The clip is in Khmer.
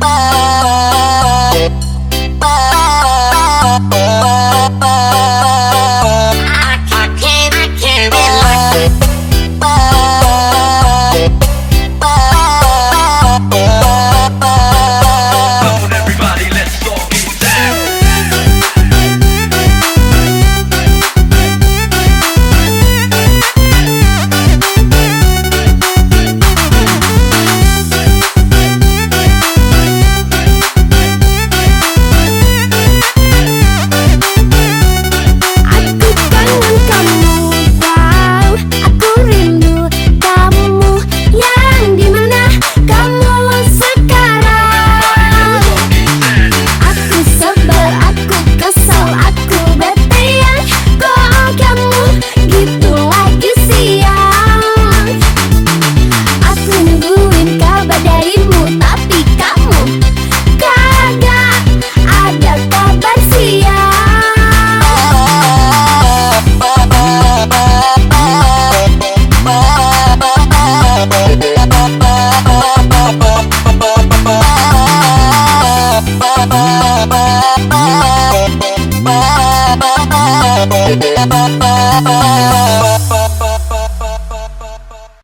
Bye. pa pa pa pa